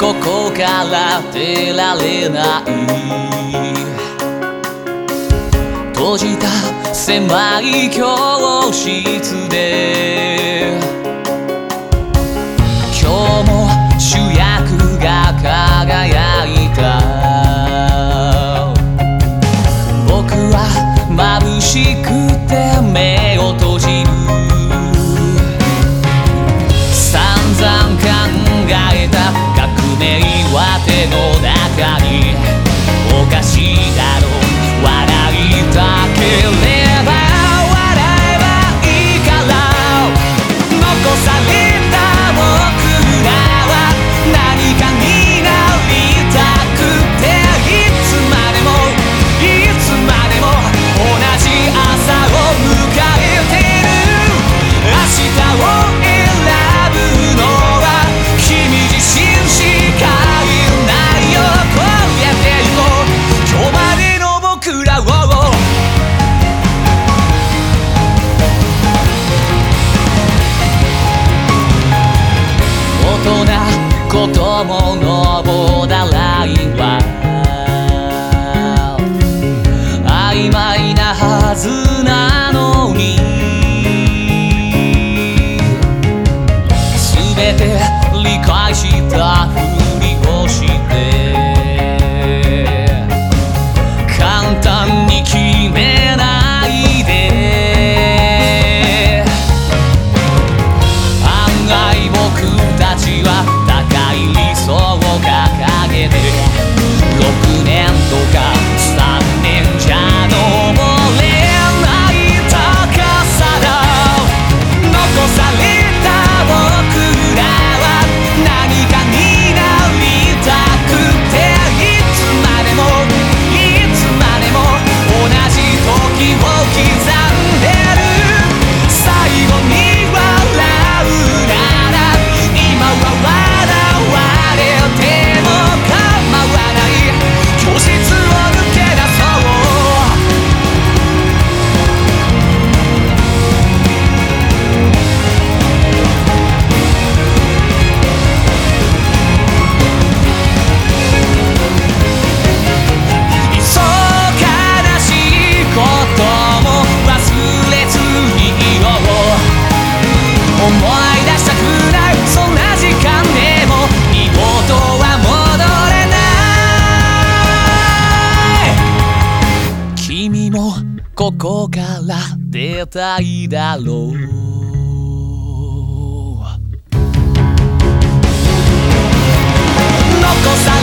ここから出られない。閉じた狭い教室で。今日も主役が輝いた。僕は眩しくて目を閉じものボーダーラは。曖昧なはずなのに。全て理解した。どこから出たいだろう。残さ